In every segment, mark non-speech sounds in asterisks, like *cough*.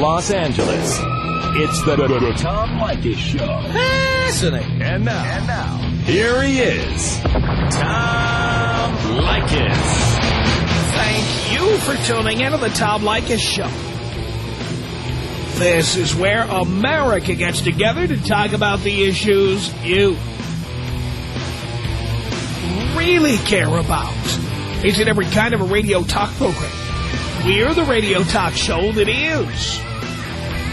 Los Angeles. It's the, Tom Leykis Show. Fascinating. And now, and now, here he is, Tom Leykis. Thank you for tuning in to the Tom Leykis Show. This is where America gets together to talk about the issues you really care about. It's in every kind of a radio talk program. We're the radio talk show that is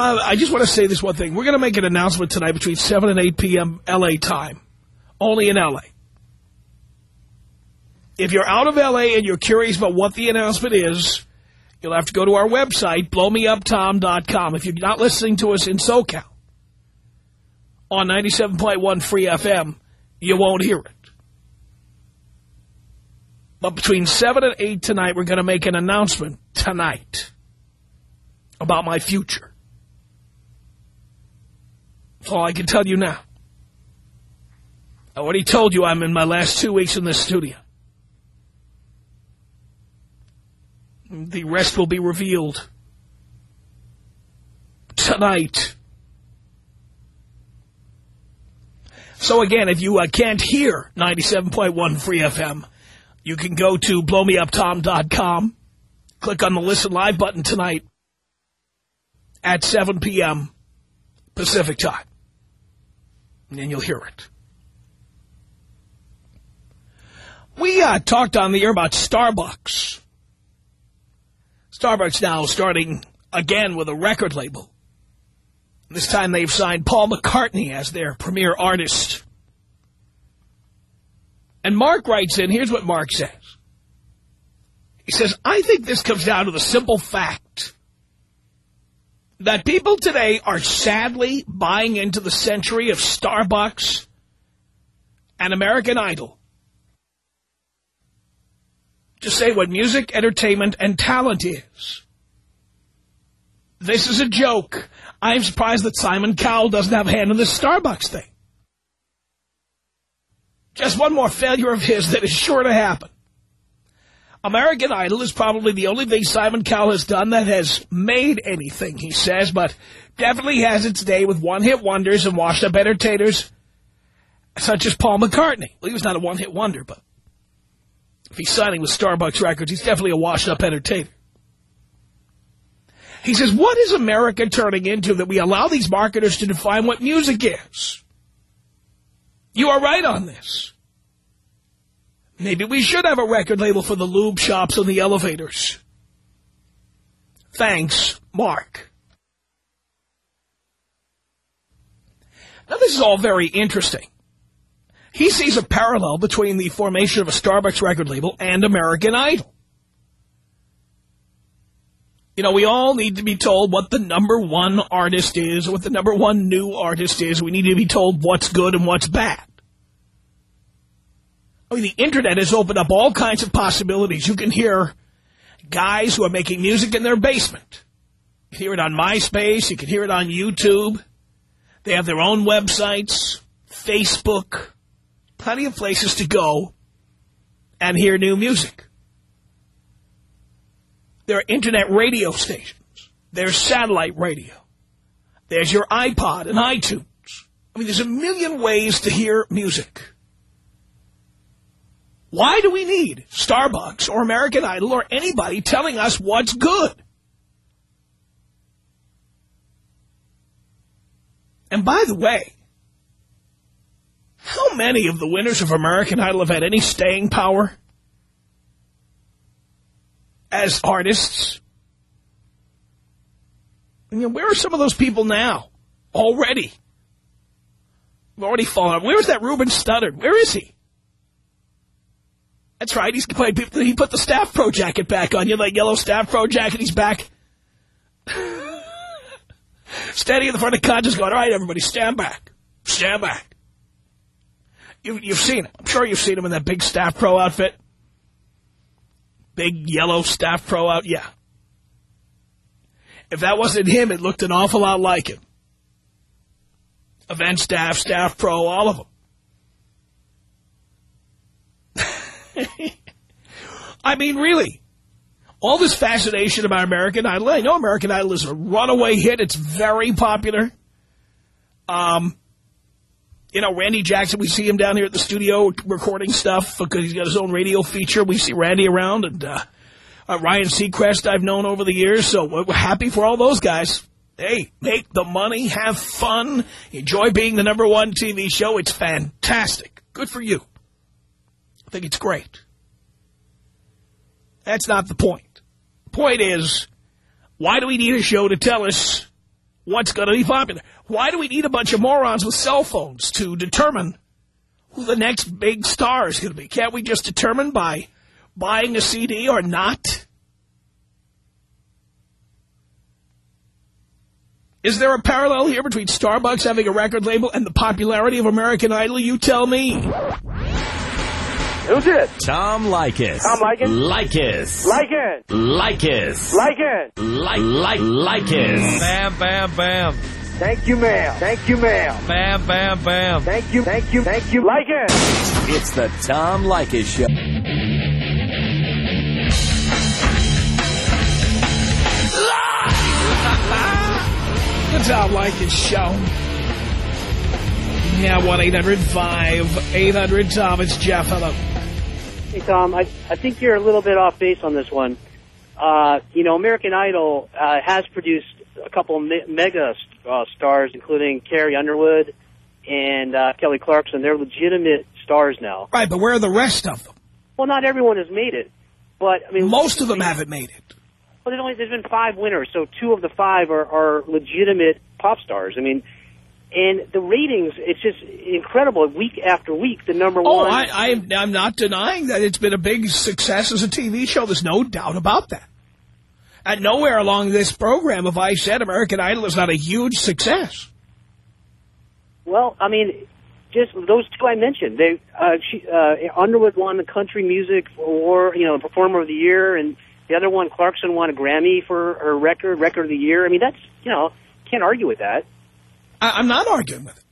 Uh, I just want to say this one thing. We're going to make an announcement tonight between 7 and 8 p.m. L.A. time. Only in L.A. If you're out of L.A. and you're curious about what the announcement is, you'll have to go to our website, blowmeuptom.com. If you're not listening to us in SoCal on 97.1 Free FM, you won't hear it. But between 7 and 8 tonight, we're going to make an announcement tonight about my future. All I can tell you now. I already told you I'm in my last two weeks in this studio. The rest will be revealed tonight. So again, if you uh, can't hear 97.1 Free FM, you can go to blowmeuptom.com, click on the Listen Live button tonight at 7 p.m. Pacific time, and you'll hear it. We uh, talked on the air about Starbucks. Starbucks now starting again with a record label. This time they've signed Paul McCartney as their premier artist. And Mark writes in, here's what Mark says. He says, I think this comes down to the simple fact that people today are sadly buying into the century of Starbucks and American Idol to say what music, entertainment, and talent is. This is a joke. I'm surprised that Simon Cowell doesn't have a hand in this Starbucks thing. Just one more failure of his that is sure to happen. American Idol is probably the only thing Simon Cowell has done that has made anything, he says, but definitely has its day with one-hit wonders and washed-up entertainers such as Paul McCartney. Well, he was not a one-hit wonder, but if he's signing with Starbucks Records, he's definitely a washed-up entertainer. He says, what is America turning into that we allow these marketers to define what music is? You are right on this. Maybe we should have a record label for the lube shops and the elevators. Thanks, Mark. Now, this is all very interesting. He sees a parallel between the formation of a Starbucks record label and American Idol. You know, we all need to be told what the number one artist is, what the number one new artist is. We need to be told what's good and what's bad. I mean, the Internet has opened up all kinds of possibilities. You can hear guys who are making music in their basement. You can hear it on MySpace. You can hear it on YouTube. They have their own websites, Facebook, plenty of places to go and hear new music. There are Internet radio stations. There's satellite radio. There's your iPod and iTunes. I mean, there's a million ways to hear music. Why do we need Starbucks or American Idol or anybody telling us what's good? And by the way, how many of the winners of American Idol have had any staying power as artists? Where are some of those people now? Already. Already fallen. Where's that Ruben Studdard? Where is he? That's right. He's he put the Staff Pro jacket back on you, that yellow Staff Pro jacket. He's back. *laughs* Standing in the front of contest going, all right, everybody, stand back. Stand back. You, you've seen him. I'm sure you've seen him in that big staff pro outfit. Big yellow staff pro out. Yeah. If that wasn't him, it looked an awful lot like him. Event staff, staff pro, all of them. *laughs* I mean, really. All this fascination about American Idol. I know American Idol is a runaway hit. It's very popular. Um, you know, Randy Jackson, we see him down here at the studio recording stuff because he's got his own radio feature. We see Randy around and uh, uh, Ryan Seacrest I've known over the years. So we're happy for all those guys. Hey, make the money, have fun, enjoy being the number one TV show. It's fantastic. Good for you. Think it's great. That's not the point. The point is, why do we need a show to tell us what's going to be popular? Why do we need a bunch of morons with cell phones to determine who the next big star is going to be? Can't we just determine by buying a CD or not? Is there a parallel here between Starbucks having a record label and the popularity of American Idol? You tell me. Who's it? Tom Leykis. Tom Leykis? Leykis. Like it. Leykis. Like it. Like, like, Leykis. Bam, bam, bam. Thank you, ma'am. Thank you, ma'am. Bam, bam, bam. Thank you, thank you, thank you. Like. It's the Tom Leykis Show. The Tom Leykis Show. Yeah, 1-800-5800-TOM. It's Jeff. Hello. Hey, Tom, I, I think you're a little bit off base on this one. Uh, you know, American Idol uh, has produced a couple me- mega uh, stars, including Carrie Underwood and uh, Kelly Clarkson. They're legitimate stars now. Right, but where are the rest of them? Well, not everyone has made it, but I mean, Most of them haven't made it. Well, there's only there's been five winners, so two of the five are, are legitimate pop stars. I mean, and the ratings, it's just incredible. Week after week, the number Oh, one. I, I, I'm not denying that it's been a big success as a TV show. There's no doubt about that. And nowhere along this program have I said American Idol is not a huge success. Well, I mean, just those two I mentioned. They uh, she, uh, Underwood won the country music or you know performer of the year, and the other one Clarkson won a Grammy for her record record of the year. I mean, that's you know can't argue with that. I, I'm not arguing with it.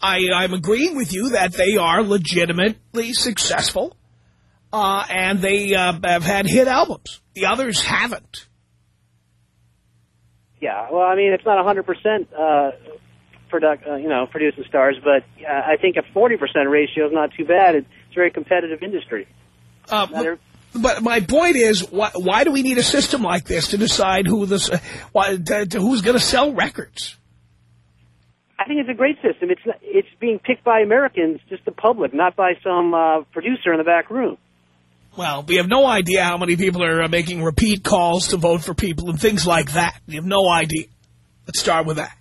I, I'm agreeing with you that they are legitimately successful, uh, and they uh, have had hit albums. The others haven't. Yeah, well, I mean, it's not hundred percent product, uh, you know, producing stars, but uh, I think a forty percent ratio is not too bad. It's a very competitive industry. Uh, But my point is, why, why do we need a system like this to decide who this, why, to, to who's going to sell records? I think it's a great system. It's it's being picked by Americans, just the public, not by some uh, producer in the back room. Well, we have no idea how many people are uh, making repeat calls to vote for people and things like that. We have no idea. Let's start with that.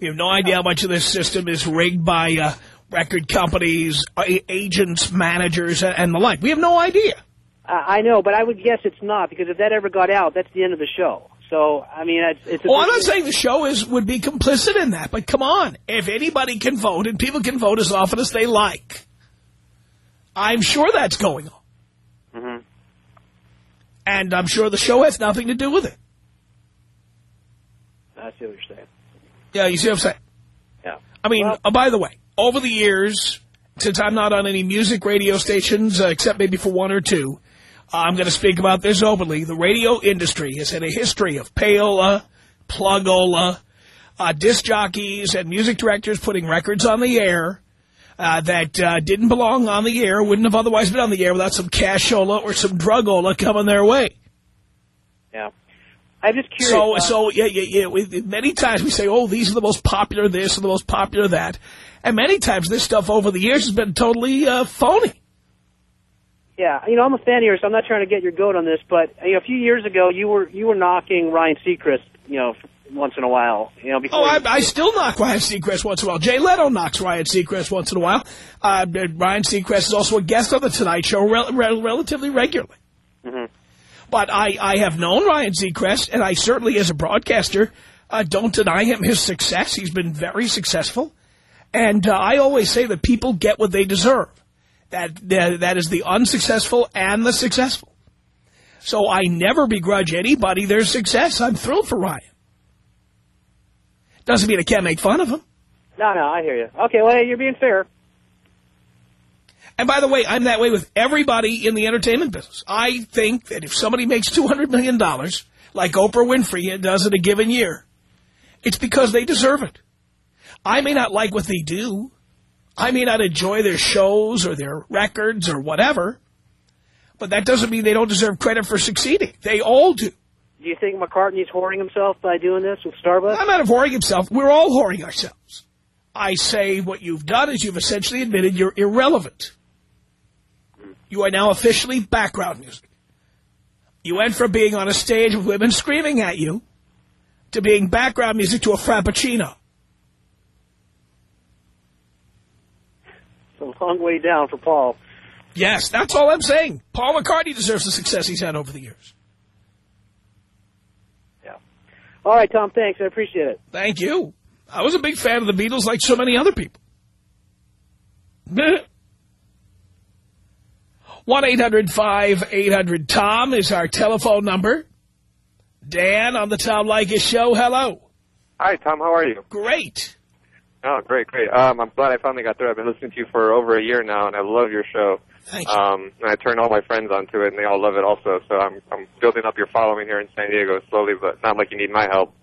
We have no idea how much of this system is rigged by uh, record companies, agents, managers, and the like. We have no idea. I know, but I would guess it's not because if that ever got out, that's the end of the show. So I mean, it's, it's a Well, I'm not saying the show is would be complicit in that, but come on. If anybody can vote, and people can vote as often as they like, I'm sure that's going on. Mhm. And I'm sure the show has nothing to do with it. I see what you're saying. Yeah, you see what I'm saying? Yeah. I mean, Well- uh, by the way, over the years, since I'm not on any music radio stations, uh, except maybe for one or two, I'm going to speak about this openly. The radio industry has had a history of payola, plugola, uh, disc jockeys and music directors putting records on the air uh, that uh, didn't belong on the air, wouldn't have otherwise been on the air without some cashola or some drugola coming their way. Yeah. I'm just curious. So, uh, so yeah, yeah, yeah. We, many times we say, "Oh, these are the most popular this and the most popular that," and many times this stuff over the years has been totally uh, phony. Yeah, you know, I'm a fan of yours. So I'm not trying to get your goat on this, but you know, a few years ago, you were you were knocking Ryan Seacrest, you know, once in a while. You know, before Oh, I, I still knock Ryan Seacrest once in a while. Jay Leno knocks Ryan Seacrest once in a while. Uh, Ryan Seacrest is also a guest on the Tonight Show rel rel relatively regularly. Mhm. But I, I have known Ryan Seacrest, and I certainly, as a broadcaster, Uh, don't deny him his success. He's been very successful. And uh, I always say that people get what they deserve. That, that That is the unsuccessful and the successful. So I never begrudge anybody their success. I'm thrilled for Ryan. Doesn't mean I can't make fun of him. No, no, I hear you. Okay, well, hey, you're being fair. And by the way, I'm that way with everybody in the entertainment business. I think that if somebody makes $200 million, like Oprah Winfrey does in a given year, it's because they deserve it. I may not like what they do. I may not enjoy their shows or their records or whatever. But that doesn't mean they don't deserve credit for succeeding. They all do. Do you think McCartney's whoring himself by doing this with Starbucks? I'm not whoring himself. We're all whoring ourselves. I say what you've done is you've essentially admitted you're irrelevant. You are now officially background music. You went from being on a stage with women screaming at you to being background music to a frappuccino. A long way down for Paul. Yes, that's all I'm saying. Paul McCartney deserves the success he's had over the years. Yeah. All right, Tom, thanks. I appreciate it. Thank you. I was a big fan of the Beatles like so many other people. *laughs* 1-800-5800-TOM is our telephone number. Dan on the Tom Leykis show. Hello. Hi, Tom. How are you? Great. Oh, great, great. Um, I'm glad I finally got through. I've been listening to you for over a year now, and I love your show. Thank you. Um, and I turned all my friends onto it, and they all love it also. So I'm, I'm building up your following here in San Diego slowly, but not like you need my help.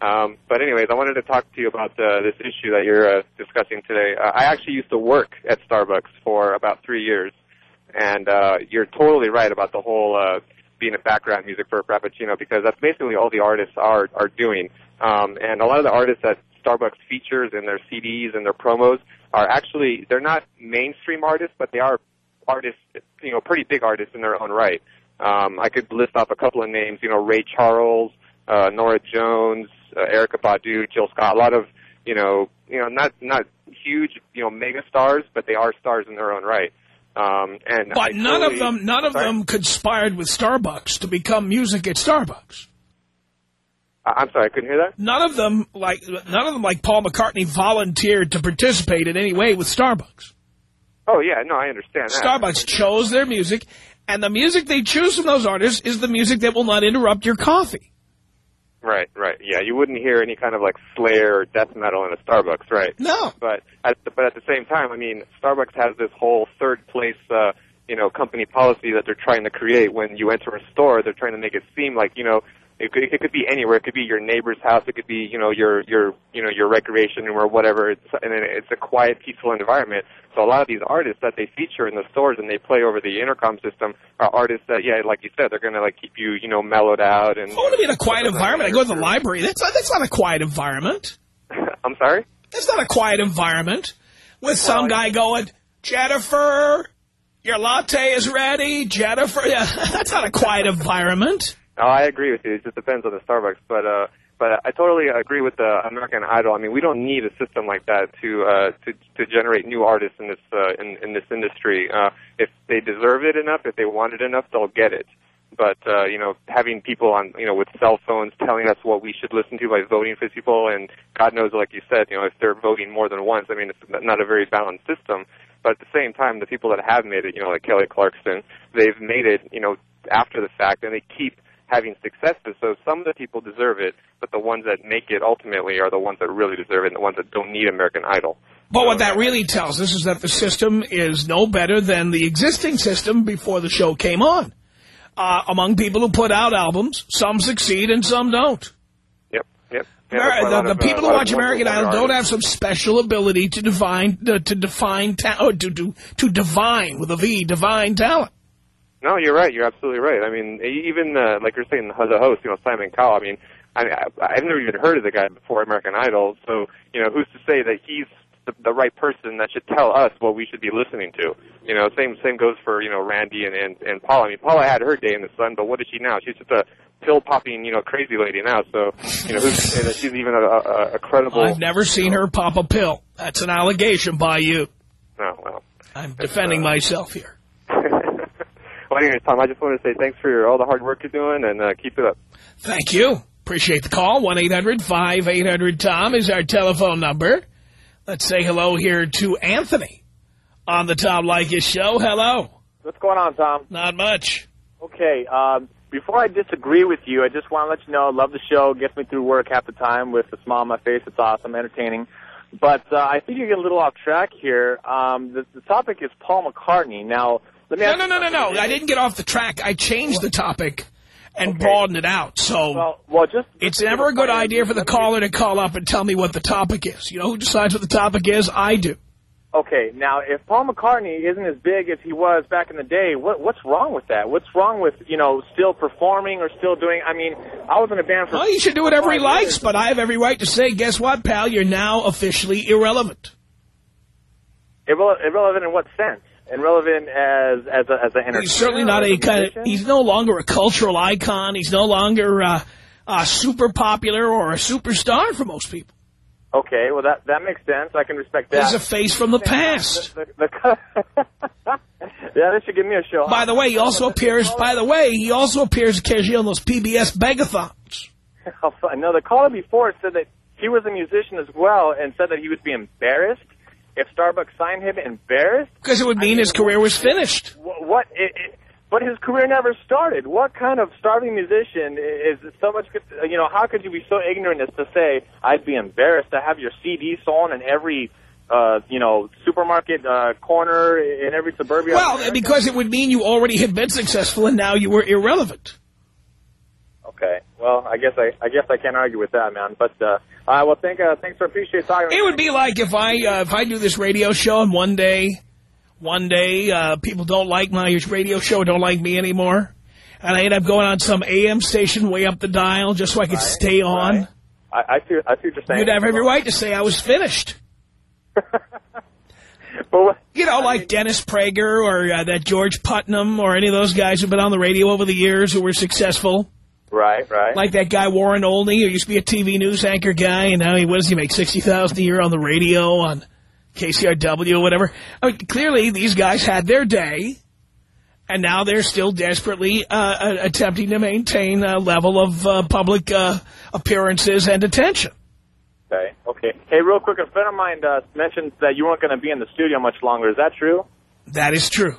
Um, but anyways, I wanted to talk to you about uh, this issue that you're uh, discussing today. Uh, I actually used to work at Starbucks for about three years, and uh, you're totally right about the whole uh, being a background music for a frappuccino because that's basically all the artists are are doing. Um, and a lot of the artists that Starbucks features and their CDs and their promos are actually they're not mainstream artists, but they are artists, you know, pretty big artists in their own right. Um, I could list off a couple of names, you know, Ray Charles, uh, Norah Jones, uh, Erykah Badu, Jill Scott, a lot of, you know, you know, not not huge, you know, mega stars, but they are stars in their own right. Um, and But I none totally- of them, none of them conspired with Starbucks to become music at Starbucks. I'm sorry, I couldn't hear that. None of them, like none of them, like Paul McCartney, volunteered to participate in any way with Starbucks. Oh yeah, no, I understand that. Starbucks chose their music, and the music they choose from those artists is the music that will not interrupt your coffee. Right, right. Yeah, you wouldn't hear any kind of like Slayer or death metal in a Starbucks, right? No. But at the, but at the same time, I mean, Starbucks has this whole third place, uh, you know, company policy that they're trying to create. When you enter a store, they're trying to make it seem like you know. It could, it could be anywhere. It could be your neighbor's house. It could be, you know, your your you know your recreation room or whatever. It's and it's a quiet, peaceful environment. So a lot of these artists that they feature in the stores and they play over the intercom system are artists that, yeah, like you said, they're going to like keep you, you know, mellowed out and. I want to be in a quiet environment. I go to the library. That's not, that's not a quiet environment. *laughs* I'm sorry. That's not a quiet environment. With some guy going, Jennifer, your latte is ready. Jennifer, yeah, *laughs* that's not a quiet environment. No, I agree with you. It just depends on the Starbucks, but uh, but I totally agree with the American Idol. I mean, we don't need a system like that to uh, to to generate new artists in this uh, in in this industry. Uh, if they deserve it enough, if they want it enough, they'll get it. But uh, you know, having people on you know with cell phones telling us what we should listen to by voting for people, and God knows, like you said, you know, if they're voting more than once, I mean, it's not a very balanced system. But at the same time, the people that have made it, you know, like Kelly Clarkson, they've made it, you know, after the fact, and they keep having successes. So some of the people deserve it, but the ones that make it ultimately are the ones that really deserve it, and the ones that don't need American Idol. But what that really tells us is that the system is no better than the existing system before the show came on. Uh, among people who put out albums, some succeed and some don't. Yep, yep. Yeah, Ameri- that's why a lot the, of, uh, people who watch American Idol don't have some special ability to define uh, to define ta- or to, to to divine with a V, divine talent. No, you're right. You're absolutely right. I mean, even uh, like you're saying, the host, you know, Simon Cowell. I mean, I, I I've never even heard of the guy before American Idol. So, you know, who's to say that he's the, the right person that should tell us what we should be listening to? You know, same same goes for you know Randy and and, and Paula. I mean, Paula had her day in the sun, but what is she now? She's just a pill popping, you know, crazy lady now. So, you know, who's to say that she's even a, a, a credible? I've never seen her pop a pill. That's an allegation by you. No, well. I'm defending uh, myself here. Well, anyways, Tom, I just wanted to say thanks for your, all the hard work you're doing and uh, keep it up. Thank you. Appreciate the call. 1-800-5800-TOM is our telephone number. Let's say hello here to Anthony on the Tom Leykis show. Hello. What's going on, Tom? Not much. Okay, um, before I disagree with you, I just want to let you know I love the show. Gets me through work half the time with a smile on my face. It's awesome, entertaining. But uh, I think you get a little off track here. Um, the, the topic is Paul McCartney. Now, let me No, no, no, no, no. I didn't get off the track. I changed the topic and Okay. broadened it out. So Well, well, just it's never a good idea for the caller to call up and tell me what the topic is. You know who decides what the topic is? I do. Okay, now if Paul McCartney isn't as big as he was back in the day, what what's wrong with that? What's wrong with you know still performing or still doing? I mean, I was in a band for. Well, he should do whatever he likes, years. but I have every right to say, guess what, pal? You're now officially irrelevant. Irrele- irrelevant in what sense? Irrelevant as as a as an entertainer. He's certainly not as a kind of, he's no longer a cultural icon. He's no longer uh, uh, super popular or a superstar for most people. Okay, well that that makes sense. I can respect that. He's a face from the past. The- the- *laughs* yeah, that should give me a show. By the way, he also appears, by the way, he also appears occasionally on those PBS begathons. *laughs* no, the caller before said that he was a musician as well, and said that he would be embarrassed if Starbucks signed him. Embarrassed? Because it would mean his career was finished. What? what it, it, but his career never started. What kind of starving musician is so much? You know, how could you be so ignorant as to say I'd be embarrassed to have your CD sold in every, uh, you know, supermarket uh, corner in every suburbia? Well, because it would mean you already had been successful and now you were irrelevant. Okay. Well, I guess I I guess I can't argue with that, man. But uh, uh well, thank uh, thanks for appreciate talking. It would be like if I uh, if I do this radio show and one day, one day uh, people don't like my radio show, don't like me anymore, and I end up going on some AM station way up the dial just so I could stay on. right. I, I see. I see what you're saying. You'd have every right to say I was finished. *laughs* But what, You know, like Dennis Prager or uh, that George Putnam or any of those guys who've been on the radio over the years who were successful. Right, right. Like that guy Warren Olney, who used to be a TV news anchor guy, and now he what does he make sixty thousand a year on the radio on KCRW or whatever. I mean, clearly these guys had their day, and now they're still desperately uh, uh, attempting to maintain a level of uh, public uh, appearances and attention. okay. Okay. Hey, real quick, a friend of mine uh, mentioned that you weren't going to be in the studio much longer. Is that true? That is true.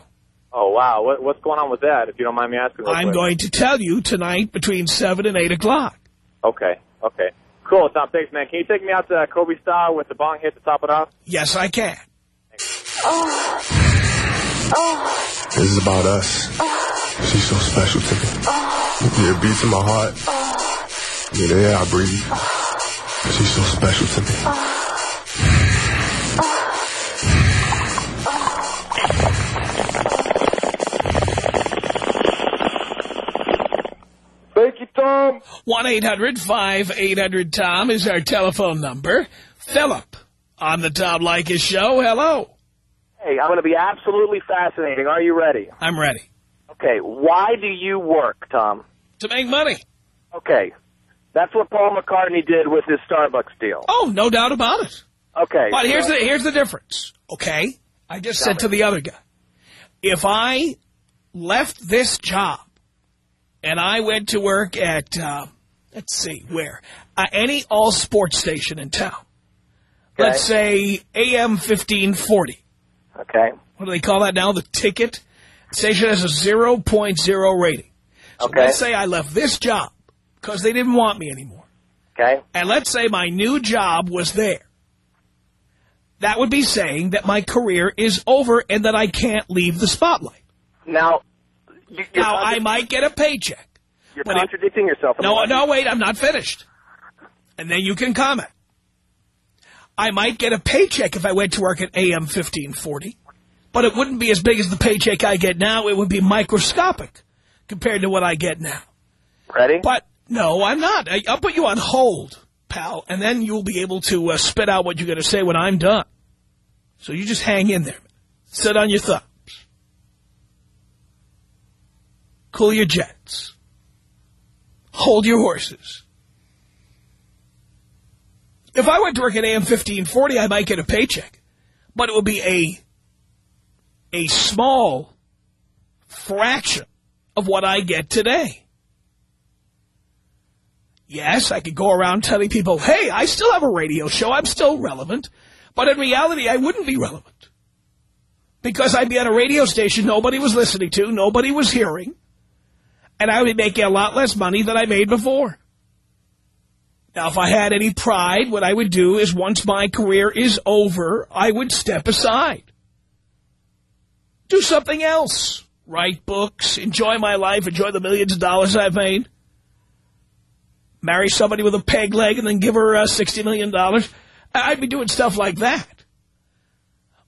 Oh wow. What, what's going on with that? If you don't mind me asking. I'm quick. going to tell you tonight between seven and eight o'clock. Okay. Okay. Cool. Tom, thanks, man. Can you take me out to uh, Kobe style with the bong hit to top it off? Yes, I can. Oh. Oh. This is about us. Oh. She's so special to me. Oh. Yeah, it beats in my heart. Oh. Yeah, the air I breathe. She's so special to me. Tom. 1-800-5800-TOM is our telephone number. Philip on the Tom Leykis show. Hello. Hey, I'm going to be absolutely fascinating. Are you ready? I'm ready. Okay, why do you work, Tom? To make money. Okay, that's what Paul McCartney did with his Starbucks deal. Oh, no doubt about it. Okay. But here's so- the here's the difference. Okay? I just said to the other guy, if I left this job and I went to work at, uh, let's see, where? Uh, any all sports station in town. Okay. Let's say AM 1540. Okay. What do they call that now? The ticket? Station has a 0.0 rating. So Okay. let's say I left this job because they didn't want me anymore. Okay. And let's say my new job was there. That would be saying that my career is over and that I can't leave the spotlight. Now, you, Now, I might get a paycheck. you're but it- contradicting yourself. No, no, wait, I'm not finished. And then you can comment. I might get a paycheck if I went to work at AM 1540, but it wouldn't be as big as the paycheck I get now. It would be microscopic compared to what I get now. Ready? But no, I'm not. I, I'll put you on hold, pal, and then you'll be able to uh, spit out what you're going to say when I'm done. So you just hang in there. Sit on your thumbs. Cool your jets. Hold your horses. If I went to work at AM 1540, I might get a paycheck. But it would be a, a small fraction of what I get today. Yes, I could go around telling people, hey, I still have a radio show. I'm still relevant. But in reality, I wouldn't be relevant. Because I'd be at a radio station nobody was listening to, nobody was hearing, and I would be making a lot less money than I made before. Now, if I had any pride, what I would do is once my career is over, I would step aside. Do something else. Write books, enjoy my life, enjoy the millions of dollars I've made. Marry somebody with a peg leg and then give her uh, $60 million. I'd be doing stuff like that.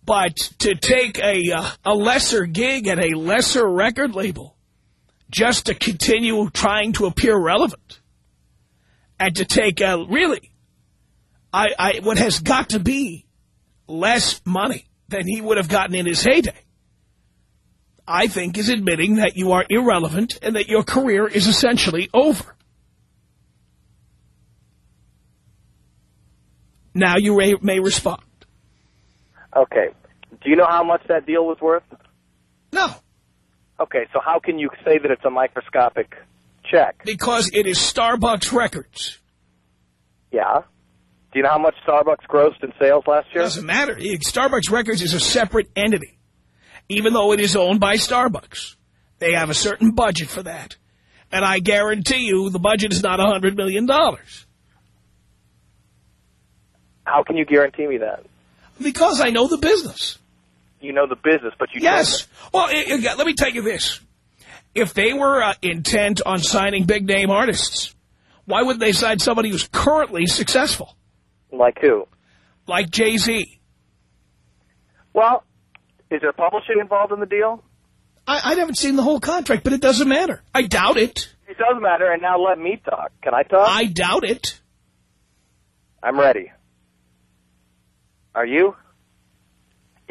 But to take a, uh, a lesser gig at a lesser record label just to continue trying to appear relevant and to take, a, really, I, I, what has got to be less money than he would have gotten in his heyday, I think is admitting that you are irrelevant and that your career is essentially over. Now you may, may respond. Okay. Do you know how much that deal was worth? No. Okay, so how can you say that it's a microscopic check? Because it is Starbucks Records. Yeah. Do you know how much Starbucks grossed in sales last year? Doesn't matter. Starbucks Records is a separate entity, even though it is owned by Starbucks. They have a certain budget for that. And I guarantee you the budget is not a $100 million. How can you guarantee me that? Because I know the business. You know the business, but you Yes. Well, it, it, let me tell you this. If they were uh, intent on signing big-name artists, why wouldn't they sign somebody who's currently successful? Like who? Like Jay-Z. Well, is there publishing involved in the deal? I, I haven't seen the whole contract, but it doesn't matter. I doubt it. It does matter, and now let me talk. Can I talk? I doubt it. I'm ready. Are you?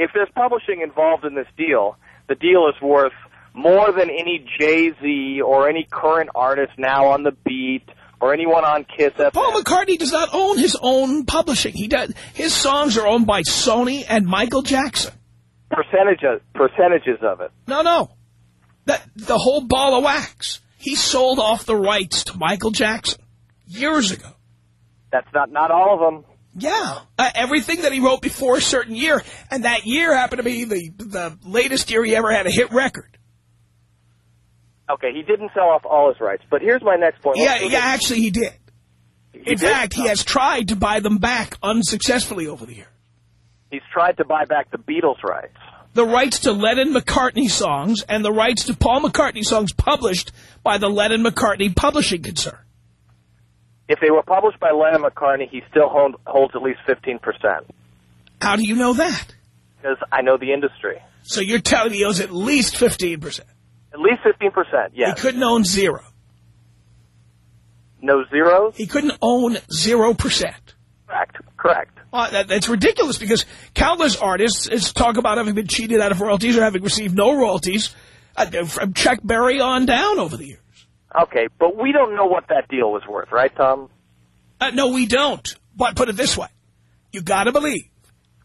If there's publishing involved in this deal, the deal is worth more than any Jay-Z or any current artist now on the beat or anyone on Kiss FM. Paul McCartney does not own his own publishing. He does. His songs are owned by Sony and Michael Jackson. Percentages, percentages of it. No, no. That, the whole ball of wax. He sold off the rights to Michael Jackson years ago. That's not, not all of them. Yeah, uh, everything that he wrote before a certain year, and that year happened to be the the latest year he ever had a hit record. Okay, he didn't sell off all his rights, but here's my next point. Yeah, yeah, actually he did. He In did? fact, he has tried to buy them back unsuccessfully over the years. He's tried to buy back the Beatles' rights. The rights to Lennon-McCartney songs and the rights to Paul McCartney songs published by the Lennon-McCartney Publishing Concern. If they were published by Lennon McCartney, he still hold, holds at least 15%. How do you know that? Because I know the industry. So you're telling me he owes at least 15%. At least 15%, yes. He couldn't own zero. No zeros? He couldn't own 0%. Correct, correct. Well, that, that's ridiculous because countless artists is, talk about having been cheated out of royalties or having received no royalties uh, from Chuck Berry on down over the years. Okay, but we don't know what that deal was worth, right, Tom? Uh, no, we don't. But put it this way. You got to believe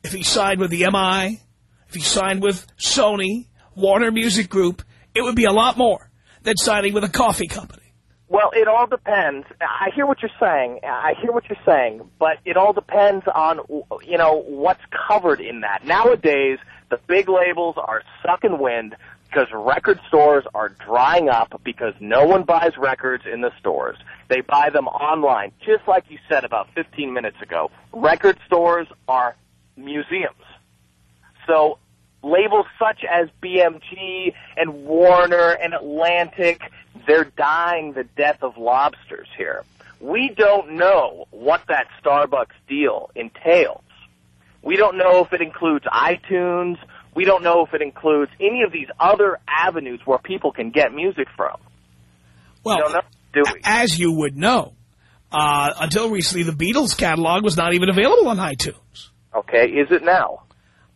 if he signed with EMI, if he signed with Sony, Warner Music Group, it would be a lot more than signing with a coffee company. Well, it all depends. I hear what you're saying. I hear what you're saying, but it all depends on, you know, what's covered in that. Nowadays, the big labels are sucking wind because record stores are drying up because no one buys records in the stores. They buy them online, just like you said about 15 minutes ago. Record stores are museums. So labels such as BMG and Warner and Atlantic, they're dying the death of lobsters here. We don't know what that Starbucks deal entails. We don't know if it includes iTunes. We don't know if it includes any of these other avenues where people can get music from. Well, we know, do we? as you would know, uh, until recently, the Beatles catalog was not even available on iTunes. Okay, is it now?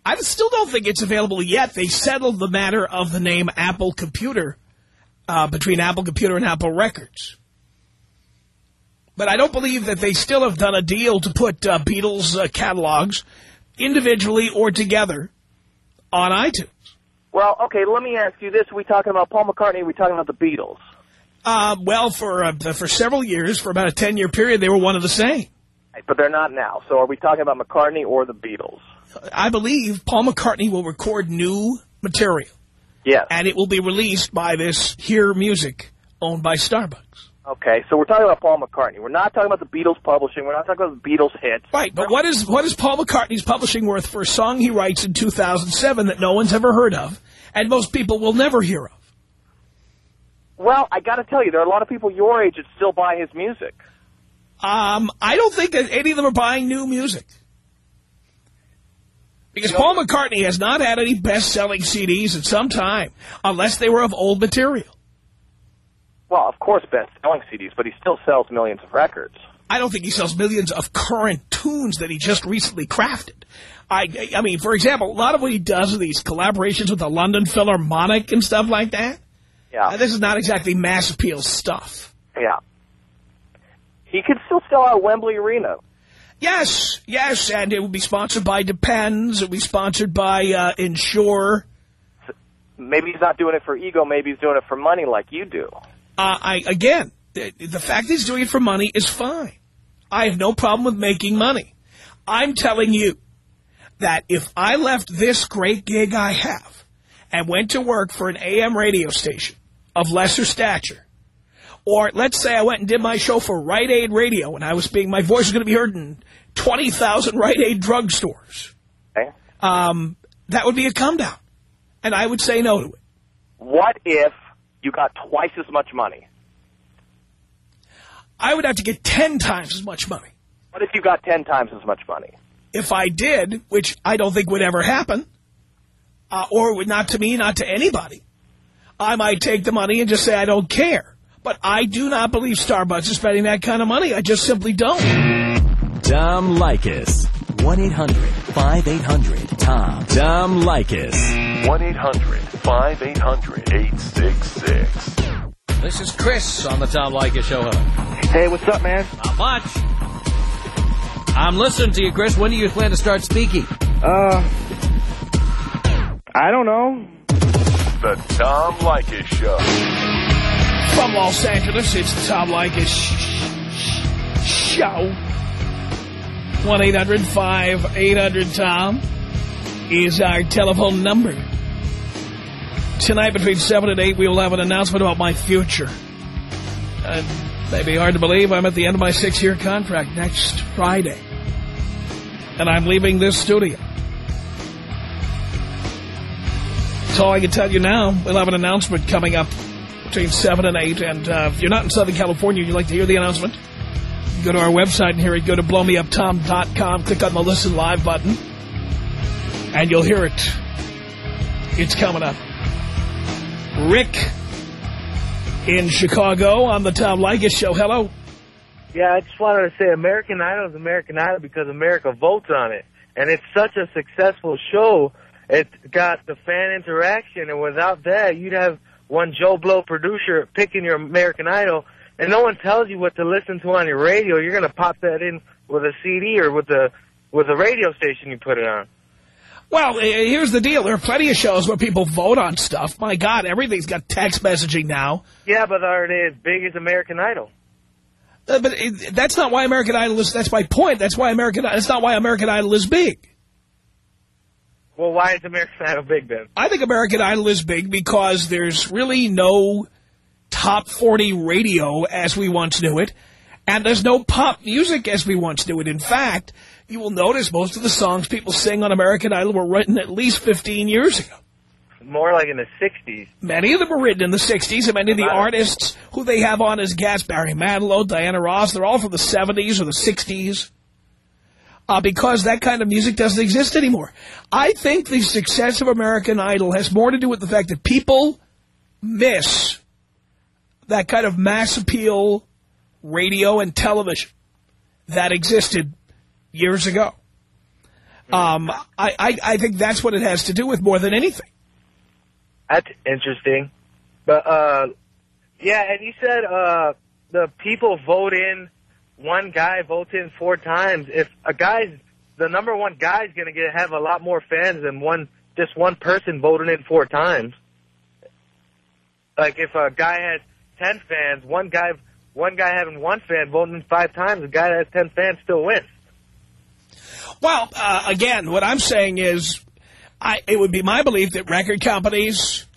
I still don't think it's available yet. They settled the matter of the name Apple Computer uh, between Apple Computer and Apple Records. But I don't believe that they still have done a deal to put uh, Beatles uh, catalogs individually or together on iTunes. Well, okay, let me ask you this. Are we talking about Paul McCartney are we talking about the Beatles? Uh, well, for uh, for several years, for about a 10-year period, they were one of the same. But they're not now. So are we talking about McCartney or the Beatles? I believe Paul McCartney will record new material. Yes. And it will be released by this Hear Music, owned by Starbucks. Okay, so we're talking about Paul McCartney. We're not talking about the Beatles publishing. We're not talking about the Beatles hits. Right, but what is what is Paul McCartney's publishing worth for a song he writes in 2007 that no one's ever heard of, and most people will never hear of? Well, I got to tell you, there are a lot of people your age that still buy his music. Um, I don't think that any of them are buying new music. Because Paul McCartney has not had any best-selling CDs in some time, unless they were of old material. Well, of course, best-selling CDs, but he still sells millions of records. I don't think he sells millions of current tunes that he just recently crafted. I, I mean, for example, a lot of what he does with these collaborations with the London Philharmonic and stuff like that, Yeah. this is not exactly mass appeal stuff. Yeah. He could still sell out Wembley Arena. Yes, yes, and it will be sponsored by Depends. It will be sponsored by uh, Ensure. Maybe he's not doing it for ego. Maybe he's doing it for money like you do. Uh, I again, the, the fact that he's doing it for money is fine. I have no problem with making money. I'm telling you that if I left this great gig I have and went to work for an AM radio station of lesser stature, or let's say I went and did my show for Rite Aid Radio and I was being, my voice was going to be heard in 20,000 Rite Aid drugstores, Okay. um, that would be a come down. And I would say no to it. What if you got twice as much money? I would have to get 10 times as much money. What if you got ten times as much money? if I did, which I don't think would ever happen, uh, or would not to me, not to anybody, I might take the money and just say I don't care. But I do not believe Starbucks is spending that kind of money. I just simply don't. Tom Leykis. 1-800-5800-TOM. Tom Leykis. 1-800-5800-866. This is Chris on the Tom Leykis Show. Hey, what's up, man? Not much. I'm listening to you, Chris. When do you plan to start speaking? Uh, I don't know. The Tom Leykis Show. From Los Angeles, it's the Tom Leykis Show. 1-800-5800-TOM is our telephone number. Tonight between 7 and 8, we will have an announcement about my future. And may be hard to believe I'm at the end of my six-year contract next Friday. And I'm leaving this studio. That's all I can tell you now. We'll have an announcement coming up between 7 and 8. And uh, if you're not in Southern California you'd like to hear the announcement, go to our website and hear it. Go to blowmeuptom.com. Click on the Listen Live button. And you'll hear it. It's coming up. Rick in Chicago on the Tom Leykis Show. Hello. Yeah, I just wanted to say American Idol is American Idol because America votes on it. And it's such a successful show. It's got the fan interaction, and without that, you'd have one Joe Blow producer picking your American Idol, and no one tells you what to listen to on your radio. You're going to pop that in with a CD or with a with a radio station you put it on. Well, uh, here's the deal. There are plenty of shows where people vote on stuff. My God, everything's got text messaging now. Yeah, but are they as big as American Idol? Uh, but it, that's not why American Idol is, that's my point. That's why American, that's not why American Idol is big. Well, why is American *laughs* Idol big then? I think American Idol is big because there's really no top 40 radio as we once knew it, and there's no pop music as we once knew it. In fact, you will notice most of the songs people sing on American Idol were written at least 15 years ago. More like in the 60s. Many of them were written in the 60s, and many of the artists who they have on as guests, Barry Manilow, Diana Ross, they're all from the 70s or the 60s. Uh, because that kind of music doesn't exist anymore. I think the success of American Idol has more to do with the fact that people miss that kind of mass appeal radio and television that existed years ago. Um, I, I, I think that's what it has to do with more than anything. That's interesting. But, uh, yeah, and you said, uh, the people vote in, one guy votes in four times. If a guy's, the number one guy's gonna get, have a lot more fans than one, just one person voting in four times. Like if a guy has ten fans, one guy, one guy having one fan voting in five times, the guy that has ten fans still wins. Well, uh, again, what I'm saying is, I, it would be my belief that record companies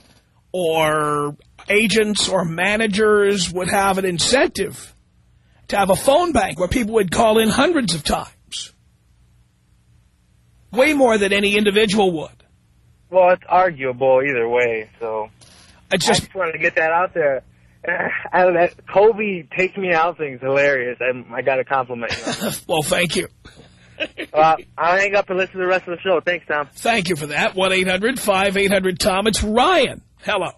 or agents or managers would have an incentive to have a phone bank where people would call in hundreds of times. Way more than any individual would. Well, it's arguable either way, so It's just, I just wanted to get that out there. *laughs* And that Kobe takes me out thing's hilarious. I, I got to compliment you. *laughs* well, thank you. *laughs* uh, I ain't got to listen to the rest of the show. Thanks, Tom. Thank you for that. 1-800-5800-TOM. It's Ryan. Hello.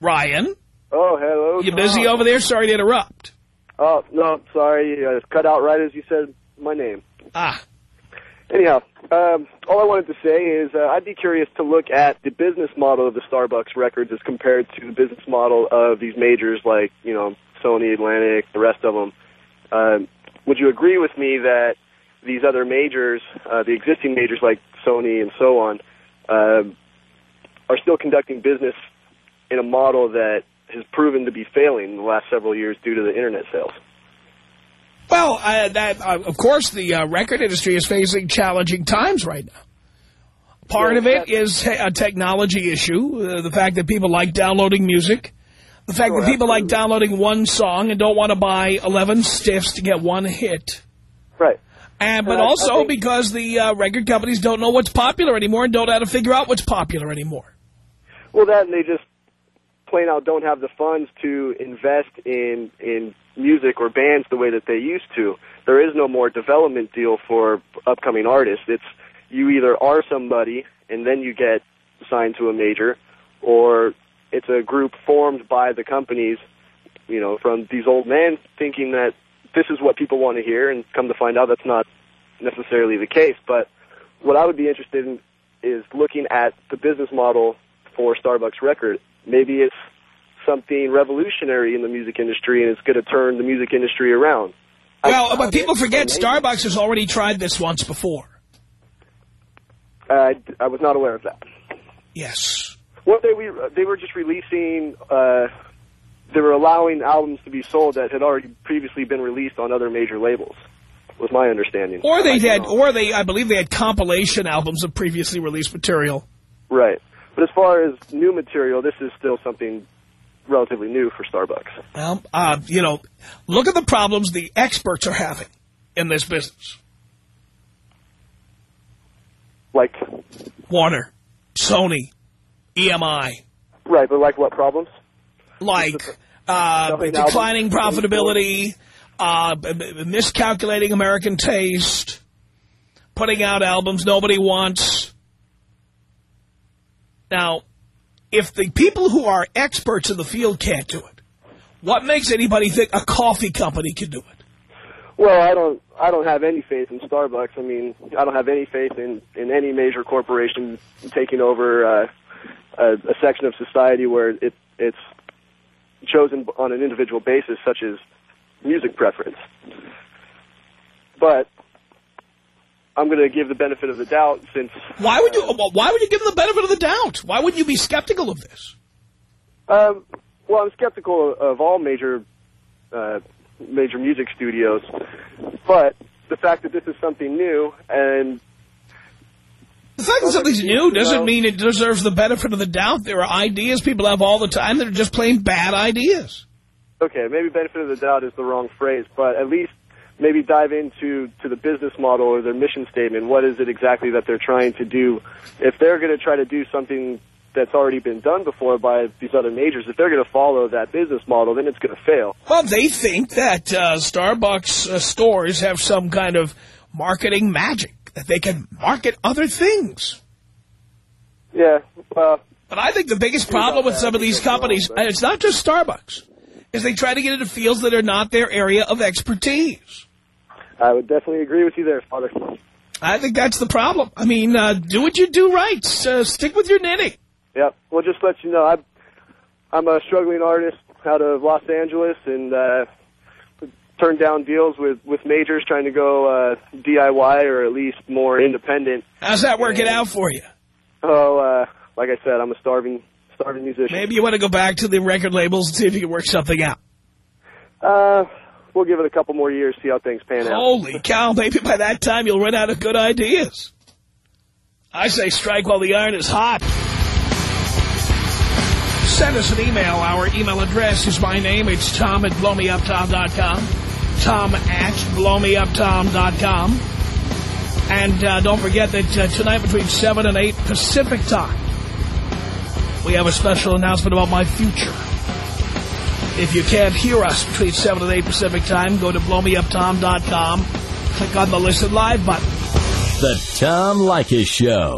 Ryan, Oh, hello. you Tom. busy over there? Sorry to interrupt. Oh, no, sorry. It's cut out right as you said my name. Ah, Anyhow, um, all I wanted to say is uh, I'd be curious to look at the business model of the Starbucks records as compared to the business model of these majors like, you know, Sony, Atlantic, the rest of them. Um, would you agree with me that these other majors, uh, the existing majors like Sony and so on, uh, are still conducting business in a model that has proven to be failing in the last several years due to the internet sales? well, uh, that uh, of course the uh, record industry is facing challenging times right now. Part Yeah, of it is a technology issue, uh, the fact that people like downloading music, the fact Sure, that people like downloading one song and don't want to buy 11 stiffs to get one hit. Right. And but And I- I also think- because the uh, record companies don't know what's popular anymore and don't know how to figure out what's popular anymore. Well, that and they just plain out don't have the funds to invest in in music or bands the way that they used to. There is no more development deal for upcoming artists. It's you either are somebody and then you get signed to a major, or it's a group formed by the companies, you know, from these old men thinking that this is what people want to hear, and come to find out that's not necessarily the case. But what I would be interested in is looking at the business model for Starbucks record. Maybe it's something revolutionary in the music industry and it's going to turn the music industry around. Well, but people forget Starbucks has already tried this once before. Uh, I was not aware of that. Yes. Well, they were they were just releasing. Uh, they were allowing albums to be sold that had already previously been released on other major labels. Was my understanding. Or they I might be had, wrong. or they, I believe they had compilation albums of previously released material. right. But as far as new material, this is still something relatively new for Starbucks. Well, uh, you know, look at the problems the experts are having in this business. Like, Warner, Sony, EMI, right, but like what problems? like uh, declining profitability, uh, miscalculating American taste, putting out albums nobody wants. Now, if the people who are experts in the field can't do it, what makes anybody think a coffee company can do it? Well, I don't. I don't have any faith in Starbucks. I mean, I don't have any faith in in any major corporation taking over uh, a, a section of society where it it's chosen on an individual basis, such as music preference. But I'm going to give the benefit of the doubt since Why would you? Why would you give them the benefit of the doubt? Why wouldn't you be skeptical of this? Um, well, I'm skeptical of all major uh, major music studios, but the fact that this is something new and The fact that something's new doesn't mean it deserves the benefit of the doubt. There are ideas people have all the time that are just plain bad ideas. okay, maybe benefit of the doubt is the wrong phrase, but at least maybe dive into to the business model or their mission statement. What is it exactly that they're trying to do? If they're going to try to do something that's already been done before by these other majors, if they're going to follow that business model, then it's going to fail. Well, they think that uh, Starbucks uh, stores have some kind of marketing magic, that they can market other things. Yeah, well, But I think the biggest problem with some of these companies, and it's not just Starbucks, is they try to get into fields that are not their area of expertise. I would definitely agree with you there, Father. I think that's the problem. I mean, uh, do what you do right. Uh, stick with your knitting. Yep. Well, just let you know, I'm I'm a struggling artist out of Los Angeles, and uh, turned down deals with with majors trying to go uh, DIY or at least more independent. How's that working out for you? Oh, uh, like I said, I'm a starving starving musician. Maybe you want to go back to the record labels and see if you can work something out. Uh, we'll give it a couple more years, see how things pan out. Holy cow, maybe by that time you'll run out of good ideas. I say strike while the iron is hot. Send us an email. Our email address is my name. It's tom at blowmeuptom.com. Tom at blowmeuptom.com. And uh, don't forget that uh, tonight between 7 and 8 Pacific time, we have a special announcement about my future. If you can't hear us between 7 and 8 Pacific time, go to blowmeuptom.com. Click on the Listen Live button. The Tom Leykis Show.